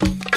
you